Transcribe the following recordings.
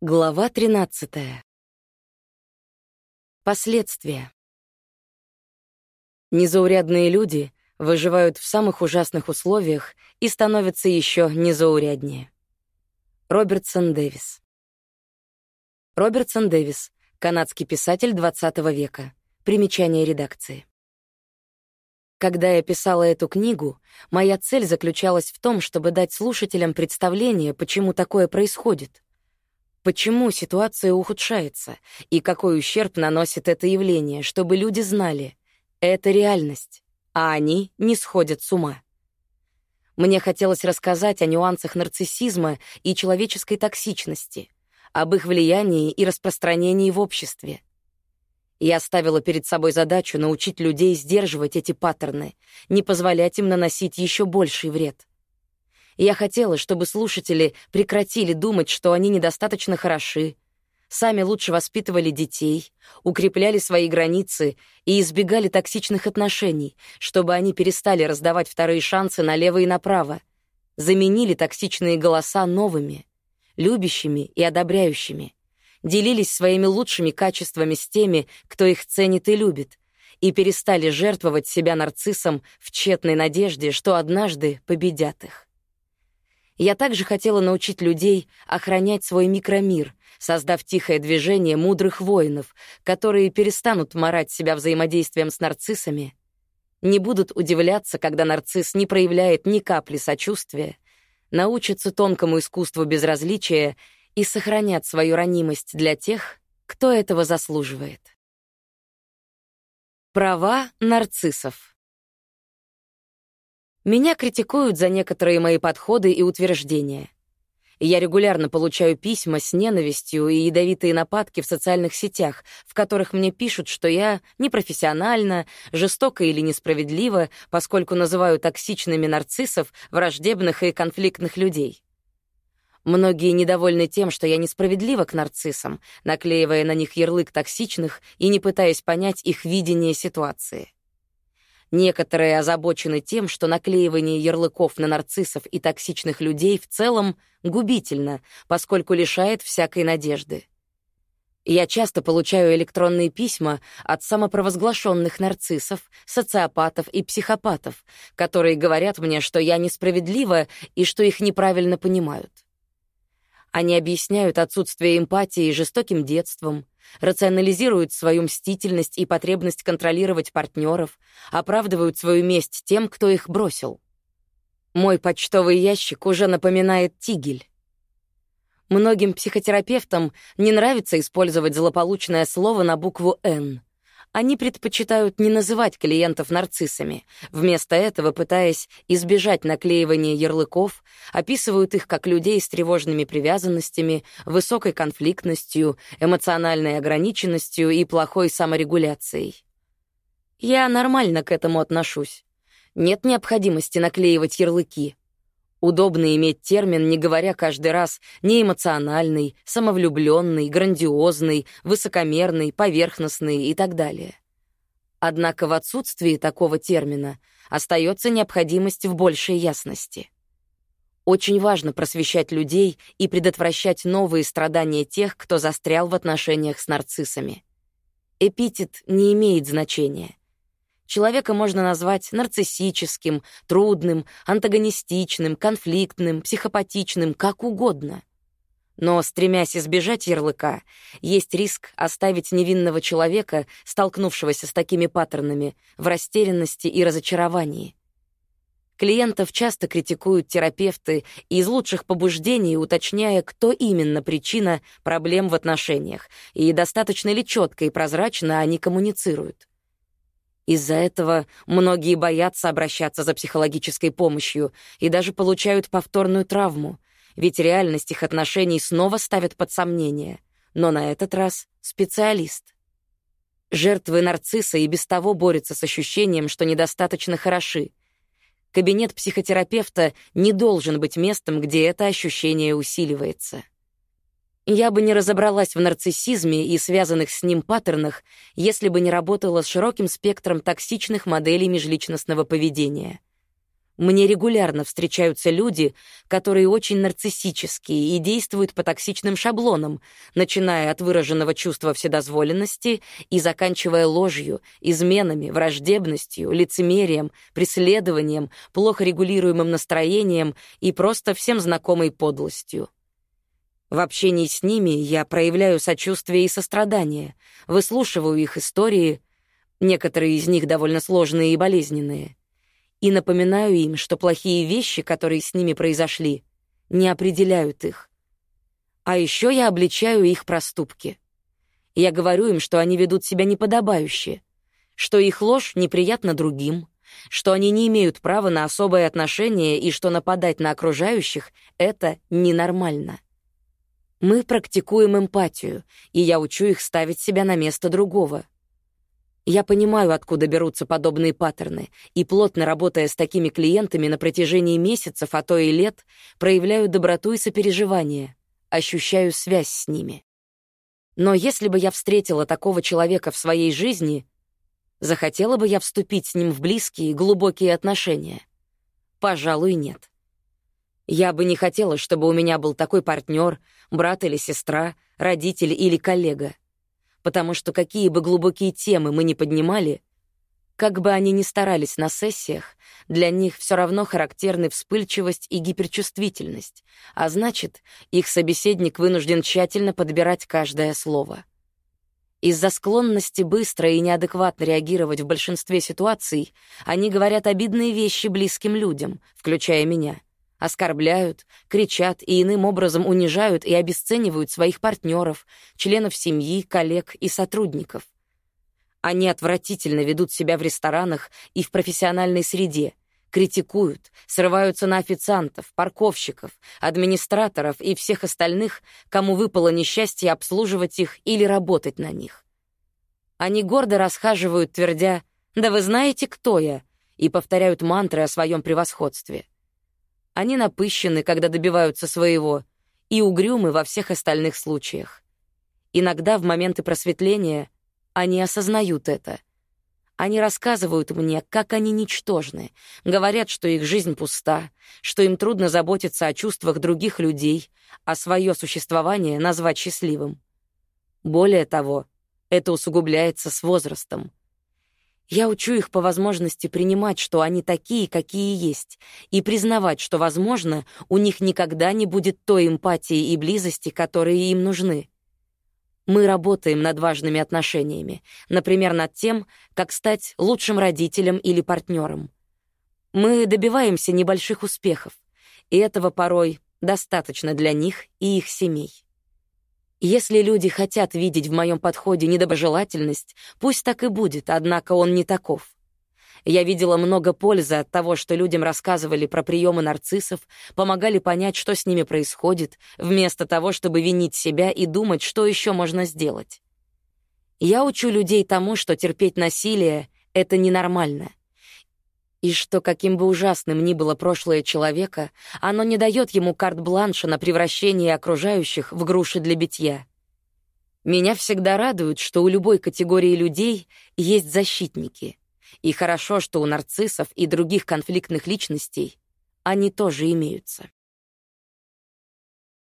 Глава 13. Последствия. Незаурядные люди выживают в самых ужасных условиях и становятся еще незауряднее. Робертсон Дэвис. Робертсон Дэвис, канадский писатель XX века. Примечание редакции. Когда я писала эту книгу, моя цель заключалась в том, чтобы дать слушателям представление, почему такое происходит — Почему ситуация ухудшается и какой ущерб наносит это явление, чтобы люди знали — это реальность, а они не сходят с ума. Мне хотелось рассказать о нюансах нарциссизма и человеческой токсичности, об их влиянии и распространении в обществе. Я ставила перед собой задачу научить людей сдерживать эти паттерны, не позволять им наносить еще больший вред. Я хотела, чтобы слушатели прекратили думать, что они недостаточно хороши, сами лучше воспитывали детей, укрепляли свои границы и избегали токсичных отношений, чтобы они перестали раздавать вторые шансы налево и направо, заменили токсичные голоса новыми, любящими и одобряющими, делились своими лучшими качествами с теми, кто их ценит и любит, и перестали жертвовать себя нарциссом в тщетной надежде, что однажды победят их. Я также хотела научить людей охранять свой микромир, создав тихое движение мудрых воинов, которые перестанут морать себя взаимодействием с нарциссами, не будут удивляться, когда нарцисс не проявляет ни капли сочувствия, научатся тонкому искусству безразличия и сохранят свою ранимость для тех, кто этого заслуживает. Права нарциссов меня критикуют за некоторые мои подходы и утверждения. Я регулярно получаю письма с ненавистью и ядовитые нападки в социальных сетях, в которых мне пишут, что я непрофессионально, жестоко или несправедливо, поскольку называю токсичными нарциссов, враждебных и конфликтных людей. Многие недовольны тем, что я несправедлива к нарциссам, наклеивая на них ярлык токсичных и не пытаясь понять их видение ситуации. Некоторые озабочены тем, что наклеивание ярлыков на нарциссов и токсичных людей в целом губительно, поскольку лишает всякой надежды. Я часто получаю электронные письма от самопровозглашенных нарциссов, социопатов и психопатов, которые говорят мне, что я несправедлива и что их неправильно понимают. Они объясняют отсутствие эмпатии жестоким детством, рационализируют свою мстительность и потребность контролировать партнеров, оправдывают свою месть тем, кто их бросил. Мой почтовый ящик уже напоминает тигель. Многим психотерапевтам не нравится использовать злополучное слово на букву «Н», они предпочитают не называть клиентов нарциссами, вместо этого, пытаясь избежать наклеивания ярлыков, описывают их как людей с тревожными привязанностями, высокой конфликтностью, эмоциональной ограниченностью и плохой саморегуляцией. Я нормально к этому отношусь. Нет необходимости наклеивать ярлыки. Удобно иметь термин, не говоря каждый раз неэмоциональный, самовлюбленный, грандиозный, высокомерный, поверхностный и так далее. Однако в отсутствии такого термина остается необходимость в большей ясности. Очень важно просвещать людей и предотвращать новые страдания тех, кто застрял в отношениях с нарциссами. Эпитет не имеет значения. Человека можно назвать нарциссическим, трудным, антагонистичным, конфликтным, психопатичным, как угодно. Но, стремясь избежать ярлыка, есть риск оставить невинного человека, столкнувшегося с такими паттернами, в растерянности и разочаровании. Клиентов часто критикуют терапевты из лучших побуждений, уточняя, кто именно причина проблем в отношениях, и достаточно ли четко и прозрачно они коммуницируют. Из-за этого многие боятся обращаться за психологической помощью и даже получают повторную травму, ведь реальность их отношений снова ставят под сомнение, но на этот раз специалист. Жертвы нарцисса и без того борются с ощущением, что недостаточно хороши. Кабинет психотерапевта не должен быть местом, где это ощущение усиливается. Я бы не разобралась в нарциссизме и связанных с ним паттернах, если бы не работала с широким спектром токсичных моделей межличностного поведения. Мне регулярно встречаются люди, которые очень нарциссические и действуют по токсичным шаблонам, начиная от выраженного чувства вседозволенности и заканчивая ложью, изменами, враждебностью, лицемерием, преследованием, плохо регулируемым настроением и просто всем знакомой подлостью. В общении с ними я проявляю сочувствие и сострадание, выслушиваю их истории, некоторые из них довольно сложные и болезненные, и напоминаю им, что плохие вещи, которые с ними произошли, не определяют их. А еще я обличаю их проступки. Я говорю им, что они ведут себя неподобающе, что их ложь неприятна другим, что они не имеют права на особое отношение и что нападать на окружающих — это ненормально. Мы практикуем эмпатию, и я учу их ставить себя на место другого — я понимаю, откуда берутся подобные паттерны, и, плотно работая с такими клиентами на протяжении месяцев, а то и лет, проявляю доброту и сопереживание, ощущаю связь с ними. Но если бы я встретила такого человека в своей жизни, захотела бы я вступить с ним в близкие, глубокие отношения? Пожалуй, нет. Я бы не хотела, чтобы у меня был такой партнер, брат или сестра, родитель или коллега потому что какие бы глубокие темы мы ни поднимали, как бы они ни старались на сессиях, для них все равно характерны вспыльчивость и гиперчувствительность, а значит, их собеседник вынужден тщательно подбирать каждое слово. Из-за склонности быстро и неадекватно реагировать в большинстве ситуаций они говорят обидные вещи близким людям, включая меня — оскорбляют, кричат и иным образом унижают и обесценивают своих партнеров, членов семьи, коллег и сотрудников. Они отвратительно ведут себя в ресторанах и в профессиональной среде, критикуют, срываются на официантов, парковщиков, администраторов и всех остальных, кому выпало несчастье обслуживать их или работать на них. Они гордо расхаживают, твердя «Да вы знаете, кто я?» и повторяют мантры о своем превосходстве — они напыщены, когда добиваются своего, и угрюмы во всех остальных случаях. Иногда в моменты просветления они осознают это. Они рассказывают мне, как они ничтожны, говорят, что их жизнь пуста, что им трудно заботиться о чувствах других людей, а свое существование назвать счастливым. Более того, это усугубляется с возрастом. Я учу их по возможности принимать, что они такие, какие есть, и признавать, что, возможно, у них никогда не будет той эмпатии и близости, которые им нужны. Мы работаем над важными отношениями, например, над тем, как стать лучшим родителем или партнером. Мы добиваемся небольших успехов, и этого порой достаточно для них и их семей. Если люди хотят видеть в моем подходе недоброжелательность, пусть так и будет, однако он не таков. Я видела много пользы от того, что людям рассказывали про приемы нарциссов, помогали понять, что с ними происходит, вместо того, чтобы винить себя и думать, что еще можно сделать. Я учу людей тому, что терпеть насилие — это ненормально и что, каким бы ужасным ни было прошлое человека, оно не дает ему карт-бланша на превращение окружающих в груши для битья. Меня всегда радует, что у любой категории людей есть защитники. И хорошо, что у нарциссов и других конфликтных личностей они тоже имеются.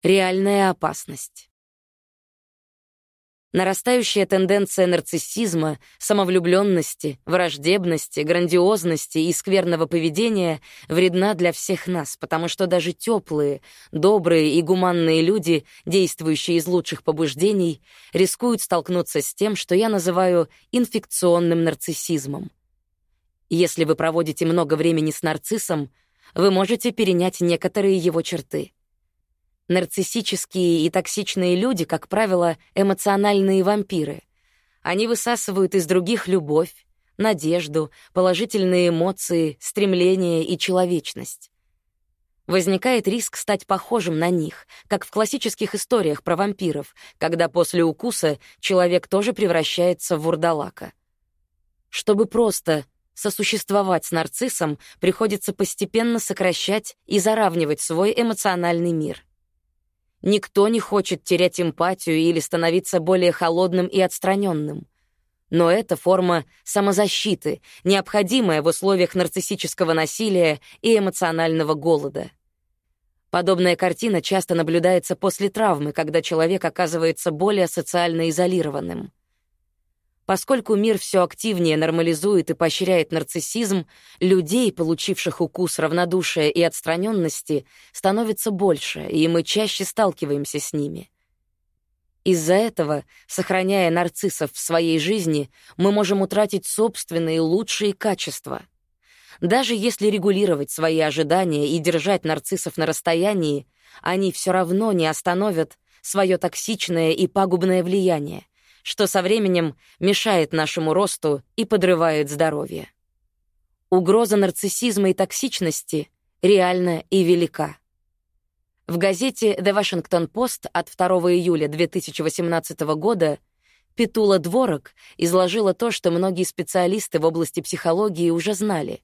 Реальная опасность. Нарастающая тенденция нарциссизма, самовлюбленности, враждебности, грандиозности и скверного поведения вредна для всех нас, потому что даже теплые, добрые и гуманные люди, действующие из лучших побуждений, рискуют столкнуться с тем, что я называю инфекционным нарциссизмом. Если вы проводите много времени с нарциссом, вы можете перенять некоторые его черты — Нарциссические и токсичные люди, как правило, эмоциональные вампиры. Они высасывают из других любовь, надежду, положительные эмоции, стремления и человечность. Возникает риск стать похожим на них, как в классических историях про вампиров, когда после укуса человек тоже превращается в вурдалака. Чтобы просто сосуществовать с нарциссом, приходится постепенно сокращать и заравнивать свой эмоциональный мир. Никто не хочет терять эмпатию или становиться более холодным и отстраненным. Но это форма самозащиты, необходимая в условиях нарциссического насилия и эмоционального голода. Подобная картина часто наблюдается после травмы, когда человек оказывается более социально изолированным. Поскольку мир все активнее нормализует и поощряет нарциссизм, людей, получивших укус равнодушия и отстраненности, становится больше, и мы чаще сталкиваемся с ними. Из-за этого, сохраняя нарциссов в своей жизни, мы можем утратить собственные лучшие качества. Даже если регулировать свои ожидания и держать нарциссов на расстоянии, они все равно не остановят свое токсичное и пагубное влияние что со временем мешает нашему росту и подрывает здоровье. Угроза нарциссизма и токсичности реальна и велика. В газете The Washington Post от 2 июля 2018 года Петула Дворок изложила то, что многие специалисты в области психологии уже знали.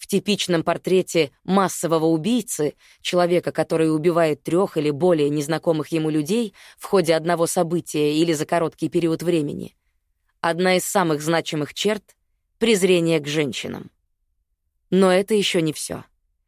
В типичном портрете массового убийцы, человека, который убивает трех или более незнакомых ему людей в ходе одного события или за короткий период времени, одна из самых значимых черт — презрение к женщинам. Но это еще не все.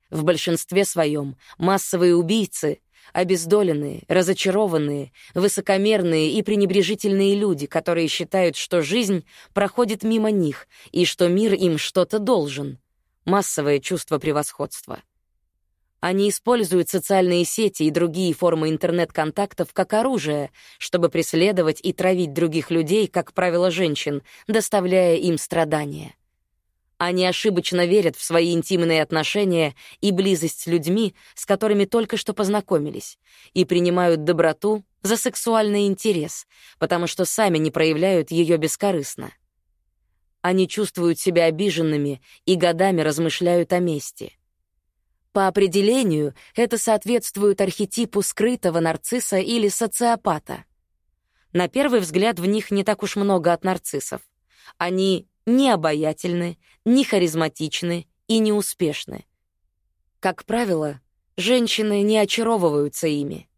В большинстве своем массовые убийцы — обездоленные, разочарованные, высокомерные и пренебрежительные люди, которые считают, что жизнь проходит мимо них и что мир им что-то должен — массовое чувство превосходства. Они используют социальные сети и другие формы интернет-контактов как оружие, чтобы преследовать и травить других людей, как правило, женщин, доставляя им страдания. Они ошибочно верят в свои интимные отношения и близость с людьми, с которыми только что познакомились, и принимают доброту за сексуальный интерес, потому что сами не проявляют ее бескорыстно. Они чувствуют себя обиженными и годами размышляют о мести. По определению, это соответствует архетипу скрытого нарцисса или социопата. На первый взгляд в них не так уж много от нарциссов. Они не обаятельны, не харизматичны и не успешны. Как правило, женщины не очаровываются ими.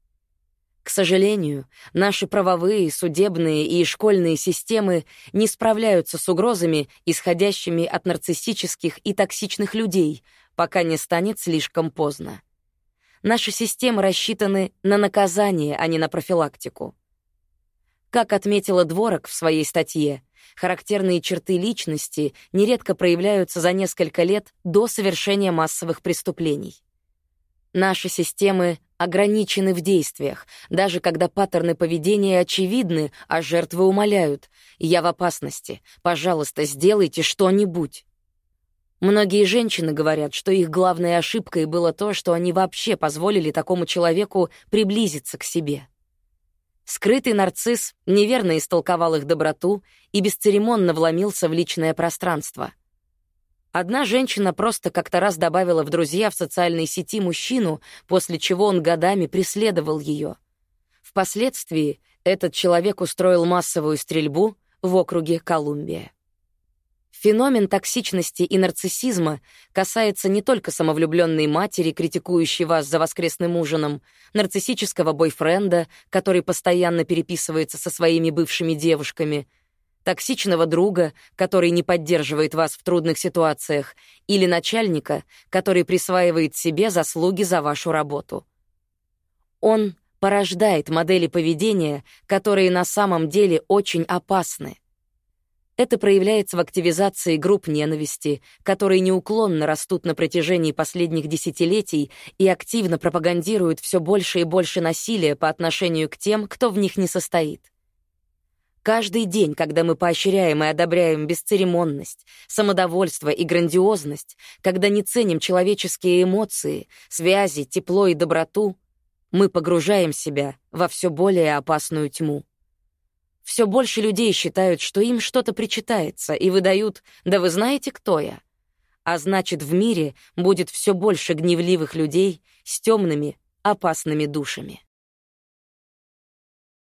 К сожалению, наши правовые, судебные и школьные системы не справляются с угрозами, исходящими от нарциссических и токсичных людей, пока не станет слишком поздно. Наши системы рассчитаны на наказание, а не на профилактику. Как отметила Дворок в своей статье, характерные черты личности нередко проявляются за несколько лет до совершения массовых преступлений. Наши системы ограничены в действиях, даже когда паттерны поведения очевидны, а жертвы умоляют. «Я в опасности. Пожалуйста, сделайте что-нибудь». Многие женщины говорят, что их главной ошибкой было то, что они вообще позволили такому человеку приблизиться к себе. Скрытый нарцисс неверно истолковал их доброту и бесцеремонно вломился в личное пространство — Одна женщина просто как-то раз добавила в друзья в социальной сети мужчину, после чего он годами преследовал ее. Впоследствии этот человек устроил массовую стрельбу в округе Колумбия. Феномен токсичности и нарциссизма касается не только самовлюбленной матери, критикующей вас за воскресным ужином, нарциссического бойфренда, который постоянно переписывается со своими бывшими девушками — токсичного друга, который не поддерживает вас в трудных ситуациях, или начальника, который присваивает себе заслуги за вашу работу. Он порождает модели поведения, которые на самом деле очень опасны. Это проявляется в активизации групп ненависти, которые неуклонно растут на протяжении последних десятилетий и активно пропагандируют все больше и больше насилия по отношению к тем, кто в них не состоит. Каждый день, когда мы поощряем и одобряем бесцеремонность, самодовольство и грандиозность, когда не ценим человеческие эмоции, связи, тепло и доброту, мы погружаем себя во все более опасную тьму. Все больше людей считают, что им что-то причитается, и выдают «да вы знаете, кто я?». А значит, в мире будет все больше гневливых людей с темными, опасными душами.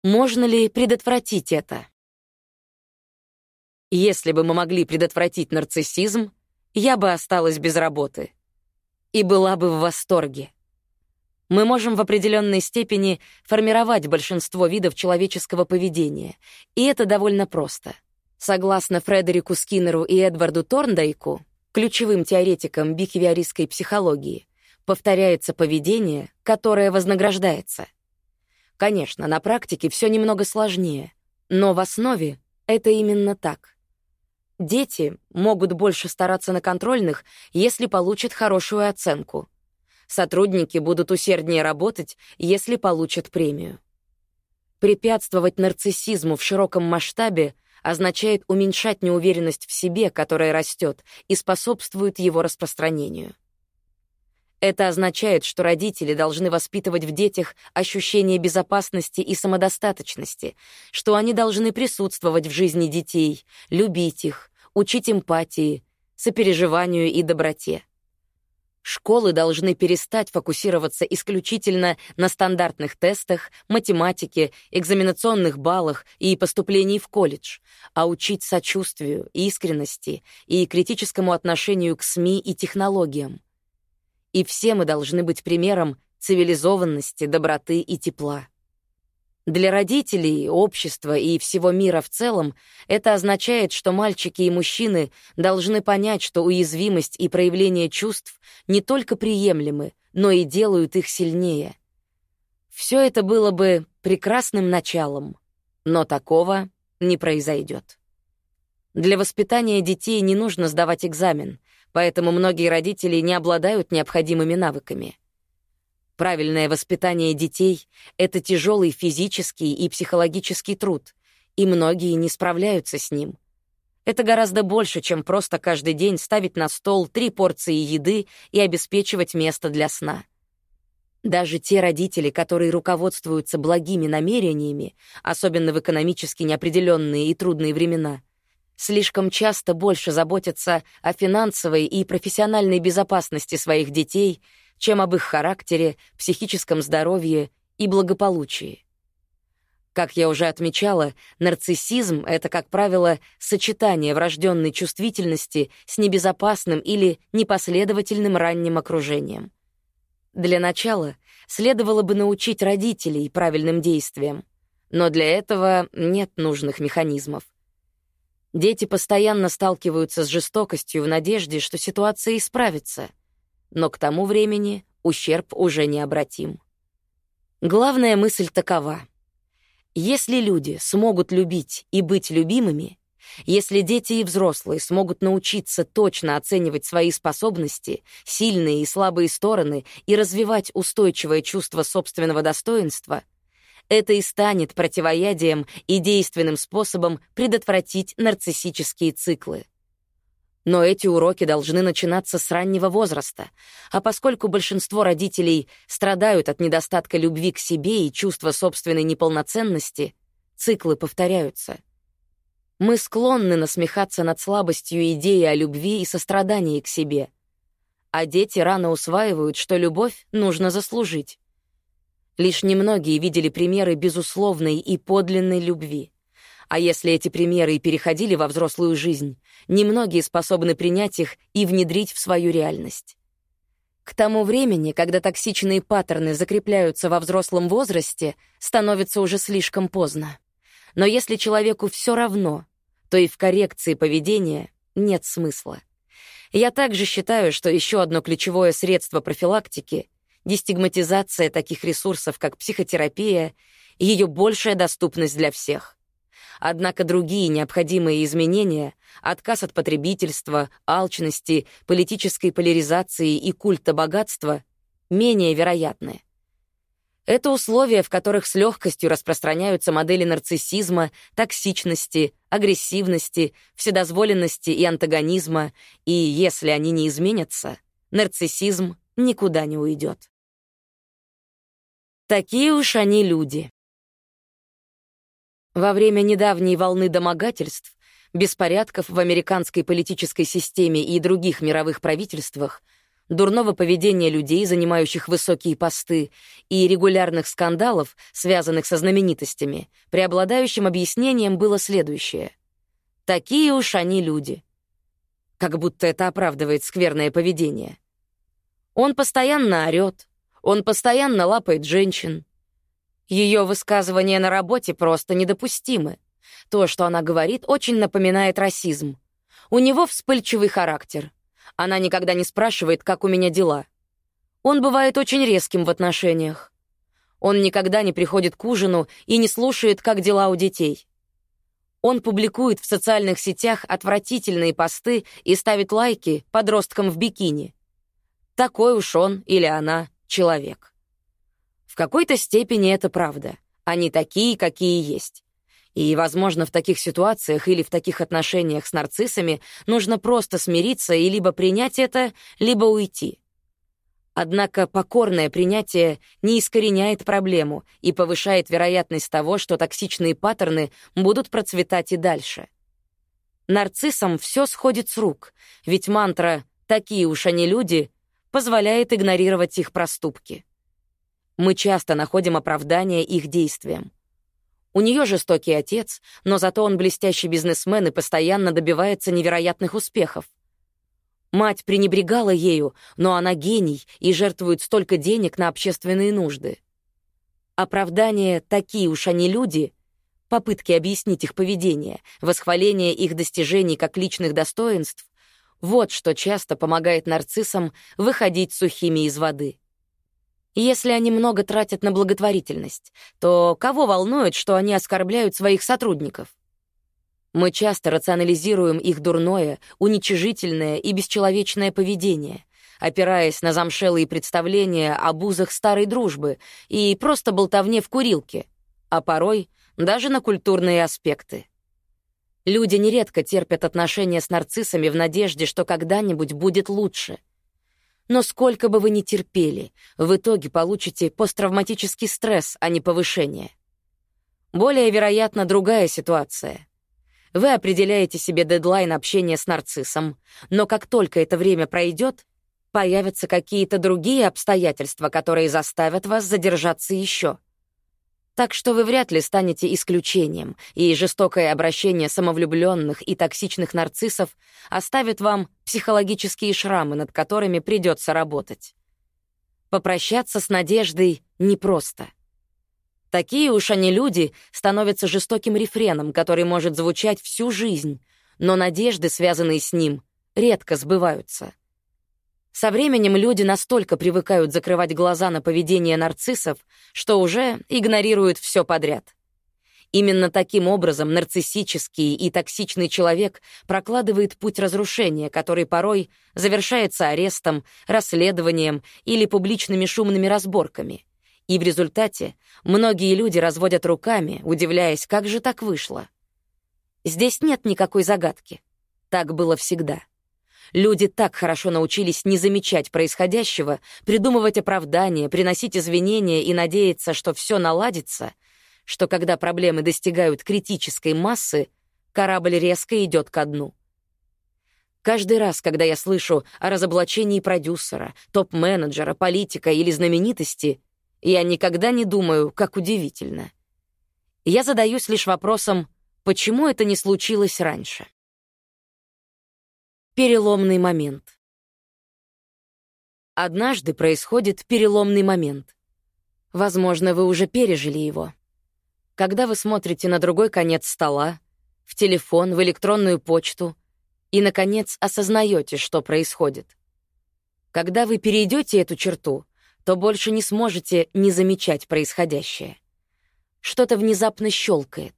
Можно ли предотвратить это? Если бы мы могли предотвратить нарциссизм, я бы осталась без работы. И была бы в восторге. Мы можем в определенной степени формировать большинство видов человеческого поведения, и это довольно просто. Согласно Фредерику Скиннеру и Эдварду Торндайку, ключевым теоретикам бихевиористской психологии, повторяется поведение, которое вознаграждается. Конечно, на практике все немного сложнее, но в основе это именно так. Дети могут больше стараться на контрольных, если получат хорошую оценку. Сотрудники будут усерднее работать, если получат премию. Препятствовать нарциссизму в широком масштабе означает уменьшать неуверенность в себе, которая растет, и способствует его распространению. Это означает, что родители должны воспитывать в детях ощущение безопасности и самодостаточности, что они должны присутствовать в жизни детей, любить их, учить эмпатии, сопереживанию и доброте. Школы должны перестать фокусироваться исключительно на стандартных тестах, математике, экзаменационных баллах и поступлении в колледж, а учить сочувствию, искренности и критическому отношению к СМИ и технологиям. И все мы должны быть примером цивилизованности, доброты и тепла. Для родителей, общества и всего мира в целом это означает, что мальчики и мужчины должны понять, что уязвимость и проявление чувств не только приемлемы, но и делают их сильнее. Все это было бы прекрасным началом, но такого не произойдет. Для воспитания детей не нужно сдавать экзамен, поэтому многие родители не обладают необходимыми навыками. Правильное воспитание детей — это тяжелый физический и психологический труд, и многие не справляются с ним. Это гораздо больше, чем просто каждый день ставить на стол три порции еды и обеспечивать место для сна. Даже те родители, которые руководствуются благими намерениями, особенно в экономически неопределенные и трудные времена, слишком часто больше заботятся о финансовой и профессиональной безопасности своих детей — чем об их характере, психическом здоровье и благополучии. Как я уже отмечала, нарциссизм — это, как правило, сочетание врожденной чувствительности с небезопасным или непоследовательным ранним окружением. Для начала следовало бы научить родителей правильным действиям, но для этого нет нужных механизмов. Дети постоянно сталкиваются с жестокостью в надежде, что ситуация исправится — но к тому времени ущерб уже необратим. Главная мысль такова. Если люди смогут любить и быть любимыми, если дети и взрослые смогут научиться точно оценивать свои способности, сильные и слабые стороны и развивать устойчивое чувство собственного достоинства, это и станет противоядием и действенным способом предотвратить нарциссические циклы. Но эти уроки должны начинаться с раннего возраста, а поскольку большинство родителей страдают от недостатка любви к себе и чувства собственной неполноценности, циклы повторяются. Мы склонны насмехаться над слабостью идеи о любви и сострадании к себе, а дети рано усваивают, что любовь нужно заслужить. Лишь немногие видели примеры безусловной и подлинной любви. А если эти примеры и переходили во взрослую жизнь, немногие способны принять их и внедрить в свою реальность. К тому времени, когда токсичные паттерны закрепляются во взрослом возрасте, становится уже слишком поздно. Но если человеку все равно, то и в коррекции поведения нет смысла. Я также считаю, что еще одно ключевое средство профилактики — дестигматизация таких ресурсов, как психотерапия, и ее большая доступность для всех. Однако другие необходимые изменения — отказ от потребительства, алчности, политической поляризации и культа богатства — менее вероятны. Это условия, в которых с легкостью распространяются модели нарциссизма, токсичности, агрессивности, вседозволенности и антагонизма, и если они не изменятся, нарциссизм никуда не уйдет. Такие уж они люди. Во время недавней волны домогательств, беспорядков в американской политической системе и других мировых правительствах, дурного поведения людей, занимающих высокие посты, и регулярных скандалов, связанных со знаменитостями, преобладающим объяснением было следующее. Такие уж они люди. Как будто это оправдывает скверное поведение. Он постоянно орёт, он постоянно лапает женщин, ее высказывания на работе просто недопустимы. то, что она говорит, очень напоминает расизм. У него вспыльчивый характер. Она никогда не спрашивает, как у меня дела. Он бывает очень резким в отношениях. Он никогда не приходит к ужину и не слушает, как дела у детей. Он публикует в социальных сетях отвратительные посты и ставит лайки подросткам в бикини. Такой уж он или она человек. В какой-то степени это правда. Они такие, какие есть. И, возможно, в таких ситуациях или в таких отношениях с нарциссами нужно просто смириться и либо принять это, либо уйти. Однако покорное принятие не искореняет проблему и повышает вероятность того, что токсичные паттерны будут процветать и дальше. Нарциссам все сходит с рук, ведь мантра «такие уж они люди» позволяет игнорировать их проступки. Мы часто находим оправдание их действиям. У нее жестокий отец, но зато он блестящий бизнесмен и постоянно добивается невероятных успехов. Мать пренебрегала ею, но она гений и жертвует столько денег на общественные нужды. Оправдание «такие уж они люди» попытки объяснить их поведение, восхваление их достижений как личных достоинств — вот что часто помогает нарциссам выходить сухими из воды. Если они много тратят на благотворительность, то кого волнует, что они оскорбляют своих сотрудников? Мы часто рационализируем их дурное, уничижительное и бесчеловечное поведение, опираясь на замшелые представления об узах старой дружбы и просто болтовне в курилке, а порой даже на культурные аспекты. Люди нередко терпят отношения с нарциссами в надежде, что когда-нибудь будет лучше — но сколько бы вы ни терпели, в итоге получите посттравматический стресс, а не повышение. Более вероятно другая ситуация. Вы определяете себе дедлайн общения с нарциссом, но как только это время пройдет, появятся какие-то другие обстоятельства, которые заставят вас задержаться еще. Так что вы вряд ли станете исключением, и жестокое обращение самовлюбленных и токсичных нарциссов оставит вам психологические шрамы, над которыми придется работать. Попрощаться с надеждой непросто. Такие уж они люди становятся жестоким рефреном, который может звучать всю жизнь, но надежды, связанные с ним, редко сбываются. Со временем люди настолько привыкают закрывать глаза на поведение нарциссов, что уже игнорируют все подряд. Именно таким образом нарциссический и токсичный человек прокладывает путь разрушения, который порой завершается арестом, расследованием или публичными шумными разборками. И в результате многие люди разводят руками, удивляясь, как же так вышло. Здесь нет никакой загадки. Так было всегда. Люди так хорошо научились не замечать происходящего, придумывать оправдания, приносить извинения и надеяться, что все наладится, что когда проблемы достигают критической массы, корабль резко идет ко дну. Каждый раз, когда я слышу о разоблачении продюсера, топ-менеджера, политика или знаменитости, я никогда не думаю, как удивительно. Я задаюсь лишь вопросом, почему это не случилось раньше. Переломный момент. Однажды происходит переломный момент. Возможно, вы уже пережили его. Когда вы смотрите на другой конец стола, в телефон, в электронную почту и, наконец, осознаете, что происходит. Когда вы перейдете эту черту, то больше не сможете не замечать происходящее. Что-то внезапно щелкает.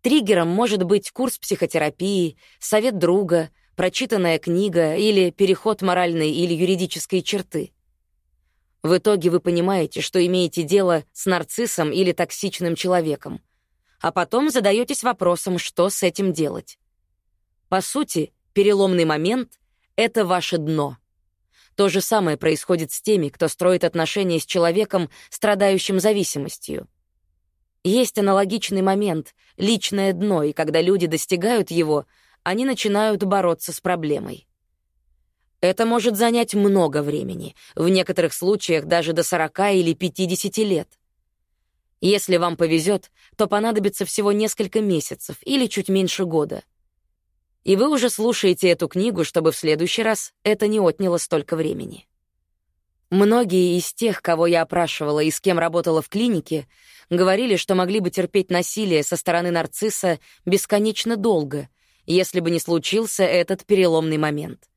Триггером может быть курс психотерапии, совет друга — прочитанная книга или переход моральной или юридической черты. В итоге вы понимаете, что имеете дело с нарциссом или токсичным человеком, а потом задаетесь вопросом, что с этим делать. По сути, переломный момент — это ваше дно. То же самое происходит с теми, кто строит отношения с человеком, страдающим зависимостью. Есть аналогичный момент — личное дно, и когда люди достигают его — они начинают бороться с проблемой. Это может занять много времени, в некоторых случаях даже до 40 или 50 лет. Если вам повезет, то понадобится всего несколько месяцев или чуть меньше года. И вы уже слушаете эту книгу, чтобы в следующий раз это не отняло столько времени. Многие из тех, кого я опрашивала и с кем работала в клинике, говорили, что могли бы терпеть насилие со стороны нарцисса бесконечно долго, если бы не случился этот переломный момент.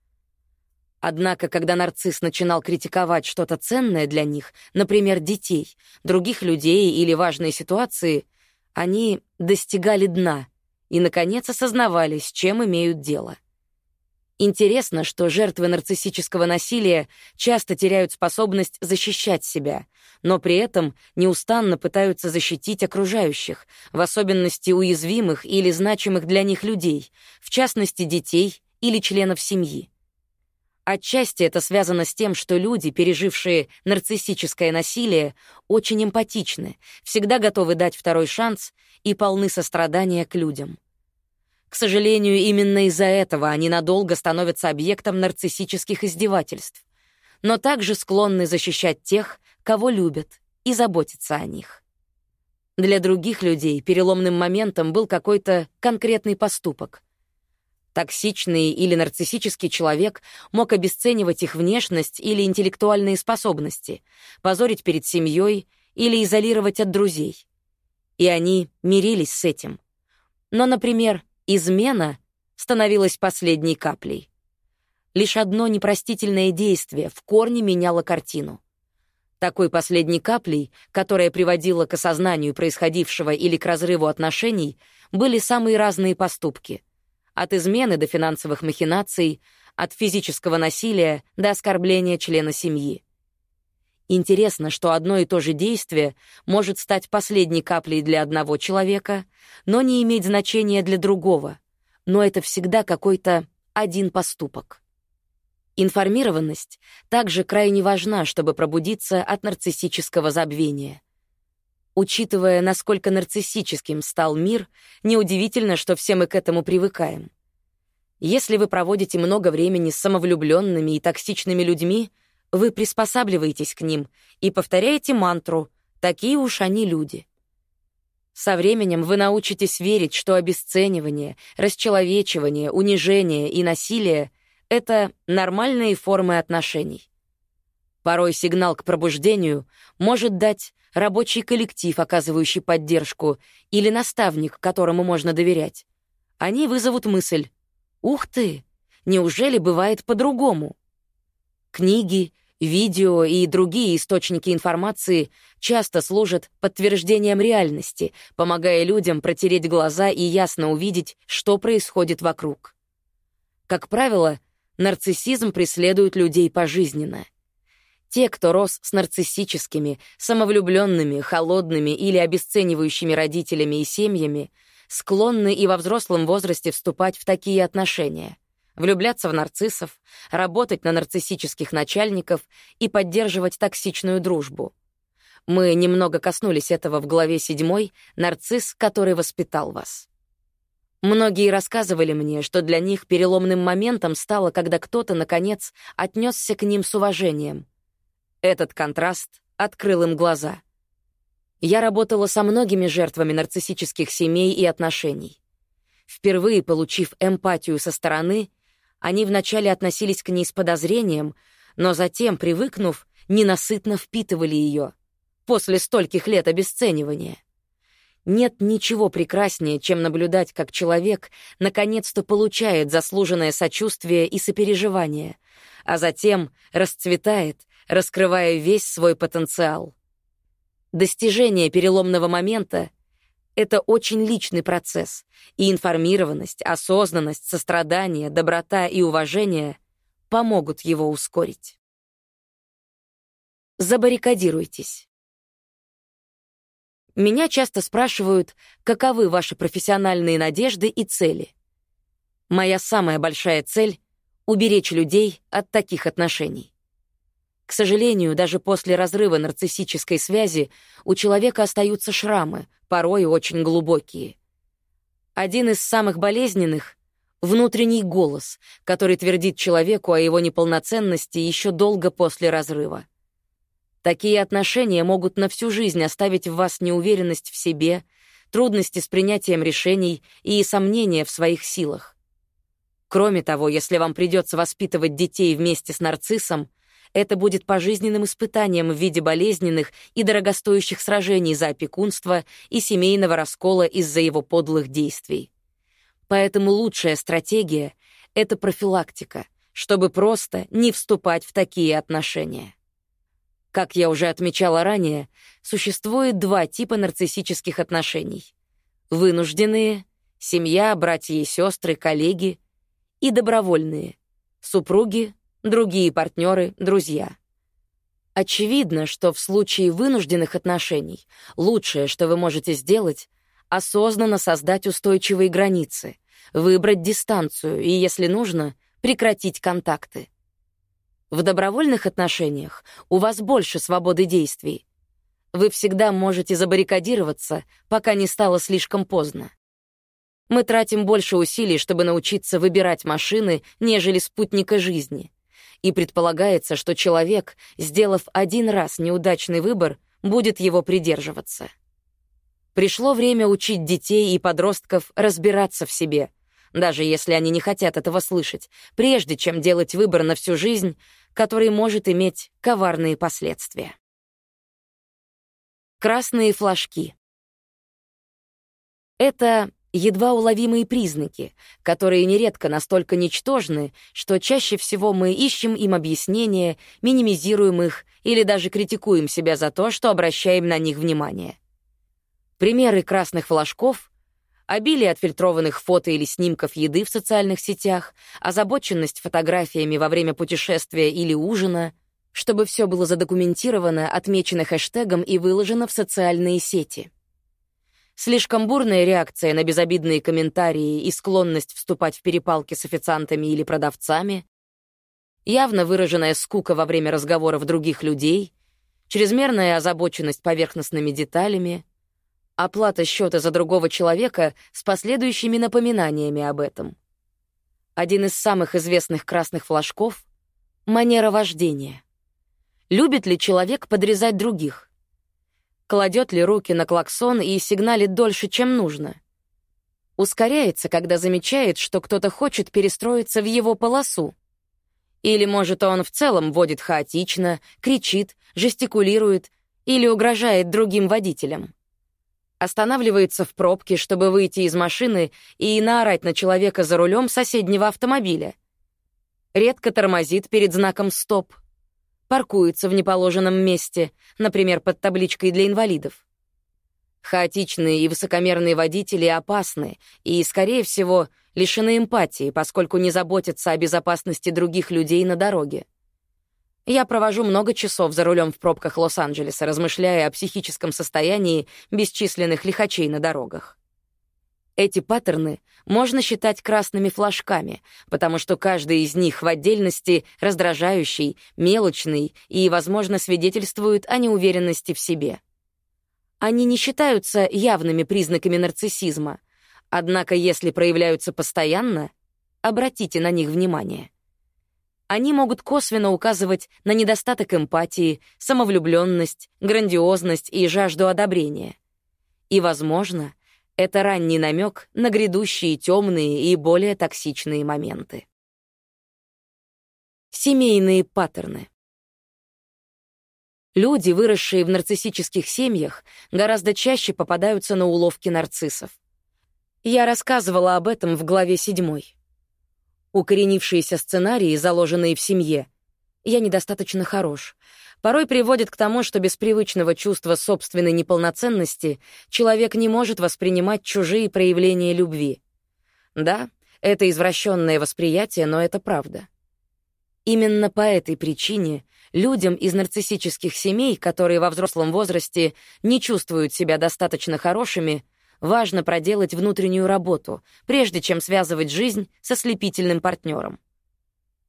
Однако, когда нарцисс начинал критиковать что-то ценное для них, например, детей, других людей или важные ситуации, они достигали дна и, наконец, осознавали, с чем имеют дело. Интересно, что жертвы нарциссического насилия часто теряют способность защищать себя, но при этом неустанно пытаются защитить окружающих, в особенности уязвимых или значимых для них людей, в частности детей или членов семьи. Отчасти это связано с тем, что люди, пережившие нарциссическое насилие, очень эмпатичны, всегда готовы дать второй шанс и полны сострадания к людям. К сожалению, именно из-за этого они надолго становятся объектом нарциссических издевательств, но также склонны защищать тех, кого любят, и заботиться о них. Для других людей переломным моментом был какой-то конкретный поступок. Токсичный или нарциссический человек мог обесценивать их внешность или интеллектуальные способности, позорить перед семьей или изолировать от друзей. И они мирились с этим. Но, например, Измена становилась последней каплей. Лишь одно непростительное действие в корне меняло картину. Такой последней каплей, которая приводила к осознанию происходившего или к разрыву отношений, были самые разные поступки. От измены до финансовых махинаций, от физического насилия до оскорбления члена семьи. Интересно, что одно и то же действие может стать последней каплей для одного человека, но не иметь значения для другого. Но это всегда какой-то один поступок. Информированность также крайне важна, чтобы пробудиться от нарциссического забвения. Учитывая, насколько нарциссическим стал мир, неудивительно, что все мы к этому привыкаем. Если вы проводите много времени с самовлюбленными и токсичными людьми — вы приспосабливаетесь к ним и повторяете мантру «такие уж они люди». Со временем вы научитесь верить, что обесценивание, расчеловечивание, унижение и насилие — это нормальные формы отношений. Порой сигнал к пробуждению может дать рабочий коллектив, оказывающий поддержку, или наставник, которому можно доверять. Они вызовут мысль «Ух ты! Неужели бывает по-другому?» Книги, Видео и другие источники информации часто служат подтверждением реальности, помогая людям протереть глаза и ясно увидеть, что происходит вокруг. Как правило, нарциссизм преследует людей пожизненно. Те, кто рос с нарциссическими, самовлюбленными, холодными или обесценивающими родителями и семьями, склонны и во взрослом возрасте вступать в такие отношения — влюбляться в нарциссов, работать на нарциссических начальников и поддерживать токсичную дружбу. Мы немного коснулись этого в главе 7 «Нарцисс, который воспитал вас». Многие рассказывали мне, что для них переломным моментом стало, когда кто-то, наконец, отнесся к ним с уважением. Этот контраст открыл им глаза. Я работала со многими жертвами нарциссических семей и отношений. Впервые получив эмпатию со стороны, они вначале относились к ней с подозрением, но затем, привыкнув, ненасытно впитывали ее. После стольких лет обесценивания. Нет ничего прекраснее, чем наблюдать, как человек наконец-то получает заслуженное сочувствие и сопереживание, а затем расцветает, раскрывая весь свой потенциал. Достижение переломного момента это очень личный процесс, и информированность, осознанность, сострадание, доброта и уважение помогут его ускорить. Забаррикадируйтесь. Меня часто спрашивают, каковы ваши профессиональные надежды и цели. Моя самая большая цель — уберечь людей от таких отношений. К сожалению, даже после разрыва нарциссической связи у человека остаются шрамы, порой очень глубокие. Один из самых болезненных — внутренний голос, который твердит человеку о его неполноценности еще долго после разрыва. Такие отношения могут на всю жизнь оставить в вас неуверенность в себе, трудности с принятием решений и сомнения в своих силах. Кроме того, если вам придется воспитывать детей вместе с нарциссом, это будет пожизненным испытанием в виде болезненных и дорогостоящих сражений за опекунство и семейного раскола из-за его подлых действий. Поэтому лучшая стратегия — это профилактика, чтобы просто не вступать в такие отношения. Как я уже отмечала ранее, существует два типа нарциссических отношений. Вынужденные — семья, братья и сестры, коллеги — и добровольные — супруги, другие партнеры, друзья. Очевидно, что в случае вынужденных отношений лучшее, что вы можете сделать, осознанно создать устойчивые границы, выбрать дистанцию и, если нужно, прекратить контакты. В добровольных отношениях у вас больше свободы действий. Вы всегда можете забаррикадироваться, пока не стало слишком поздно. Мы тратим больше усилий, чтобы научиться выбирать машины, нежели спутника жизни и предполагается, что человек, сделав один раз неудачный выбор, будет его придерживаться. Пришло время учить детей и подростков разбираться в себе, даже если они не хотят этого слышать, прежде чем делать выбор на всю жизнь, который может иметь коварные последствия. Красные флажки. Это едва уловимые признаки, которые нередко настолько ничтожны, что чаще всего мы ищем им объяснения, минимизируем их или даже критикуем себя за то, что обращаем на них внимание. Примеры красных флажков — обилие отфильтрованных фото или снимков еды в социальных сетях, озабоченность фотографиями во время путешествия или ужина, чтобы все было задокументировано, отмечено хэштегом и выложено в социальные сети — Слишком бурная реакция на безобидные комментарии и склонность вступать в перепалки с официантами или продавцами, явно выраженная скука во время разговоров других людей, чрезмерная озабоченность поверхностными деталями, оплата счета за другого человека с последующими напоминаниями об этом. Один из самых известных красных флажков — манера вождения. Любит ли человек подрезать других? Кладет ли руки на клаксон и сигналит дольше, чем нужно. Ускоряется, когда замечает, что кто-то хочет перестроиться в его полосу. Или, может, он в целом водит хаотично, кричит, жестикулирует или угрожает другим водителям. Останавливается в пробке, чтобы выйти из машины и наорать на человека за рулем соседнего автомобиля. Редко тормозит перед знаком «стоп», паркуются в неположенном месте, например, под табличкой для инвалидов. Хаотичные и высокомерные водители опасны и, скорее всего, лишены эмпатии, поскольку не заботятся о безопасности других людей на дороге. Я провожу много часов за рулем в пробках Лос-Анджелеса, размышляя о психическом состоянии бесчисленных лихачей на дорогах. Эти паттерны можно считать красными флажками, потому что каждый из них в отдельности раздражающий, мелочный и, возможно, свидетельствует о неуверенности в себе. Они не считаются явными признаками нарциссизма, однако если проявляются постоянно, обратите на них внимание. Они могут косвенно указывать на недостаток эмпатии, самовлюбленность, грандиозность и жажду одобрения. И, возможно, это ранний намек на грядущие темные и более токсичные моменты. Семейные паттерны. Люди, выросшие в нарциссических семьях, гораздо чаще попадаются на уловки нарциссов. Я рассказывала об этом в главе 7. Укоренившиеся сценарии, заложенные в семье. Я недостаточно хорош порой приводит к тому, что без привычного чувства собственной неполноценности человек не может воспринимать чужие проявления любви. Да, это извращенное восприятие, но это правда. Именно по этой причине людям из нарциссических семей, которые во взрослом возрасте не чувствуют себя достаточно хорошими, важно проделать внутреннюю работу, прежде чем связывать жизнь со слепительным партнером.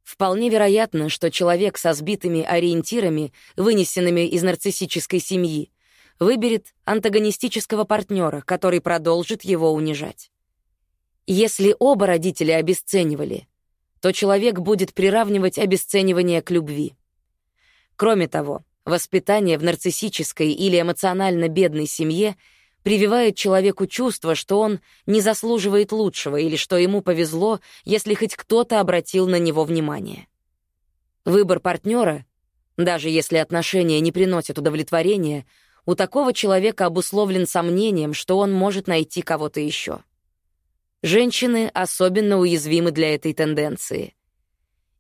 Вполне вероятно, что человек со сбитыми ориентирами, вынесенными из нарциссической семьи, выберет антагонистического партнера, который продолжит его унижать. Если оба родителя обесценивали, то человек будет приравнивать обесценивание к любви. Кроме того, воспитание в нарциссической или эмоционально бедной семье — прививает человеку чувство, что он не заслуживает лучшего или что ему повезло, если хоть кто-то обратил на него внимание. Выбор партнера Даже если отношения не приносят удовлетворения, у такого человека обусловлен сомнением, что он может найти кого-то еще. Женщины особенно уязвимы для этой тенденции.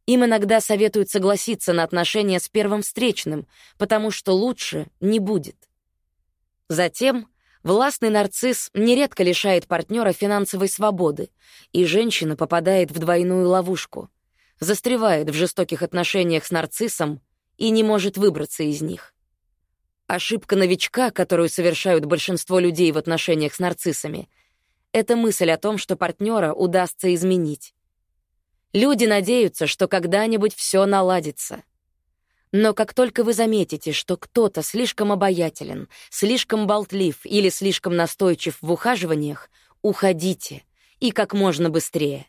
Им иногда советуют согласиться на отношения с первым встречным, потому что лучше не будет. Затем властный нарцисс нередко лишает партнера финансовой свободы, и женщина попадает в двойную ловушку, застревает в жестоких отношениях с нарциссом и не может выбраться из них. Ошибка новичка, которую совершают большинство людей в отношениях с нарциссами, это мысль о том, что партнера удастся изменить. Люди надеются, что когда-нибудь все наладится. Но как только вы заметите, что кто-то слишком обаятелен, слишком болтлив или слишком настойчив в ухаживаниях, уходите, и как можно быстрее.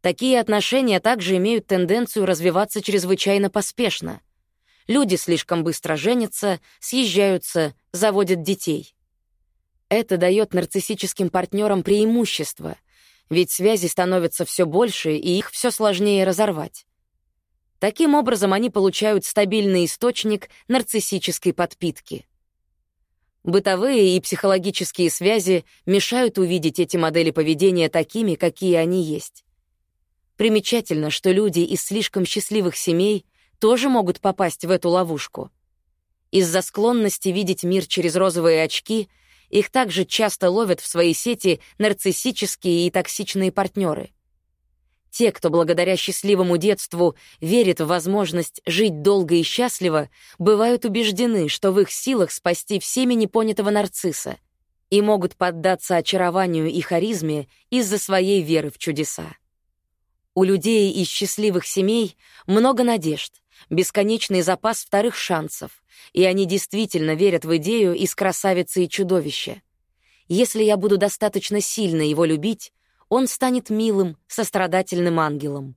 Такие отношения также имеют тенденцию развиваться чрезвычайно поспешно. Люди слишком быстро женятся, съезжаются, заводят детей. Это дает нарциссическим партнерам преимущество, ведь связи становятся все больше, и их все сложнее разорвать. Таким образом, они получают стабильный источник нарциссической подпитки. Бытовые и психологические связи мешают увидеть эти модели поведения такими, какие они есть. Примечательно, что люди из слишком счастливых семей тоже могут попасть в эту ловушку. Из-за склонности видеть мир через розовые очки их также часто ловят в свои сети нарциссические и токсичные партнеры. Те, кто благодаря счастливому детству верит в возможность жить долго и счастливо, бывают убеждены, что в их силах спасти всеми непонятого нарцисса и могут поддаться очарованию и харизме из-за своей веры в чудеса. У людей из счастливых семей много надежд, бесконечный запас вторых шансов, и они действительно верят в идею из красавицы и чудовища. Если я буду достаточно сильно его любить, он станет милым, сострадательным ангелом.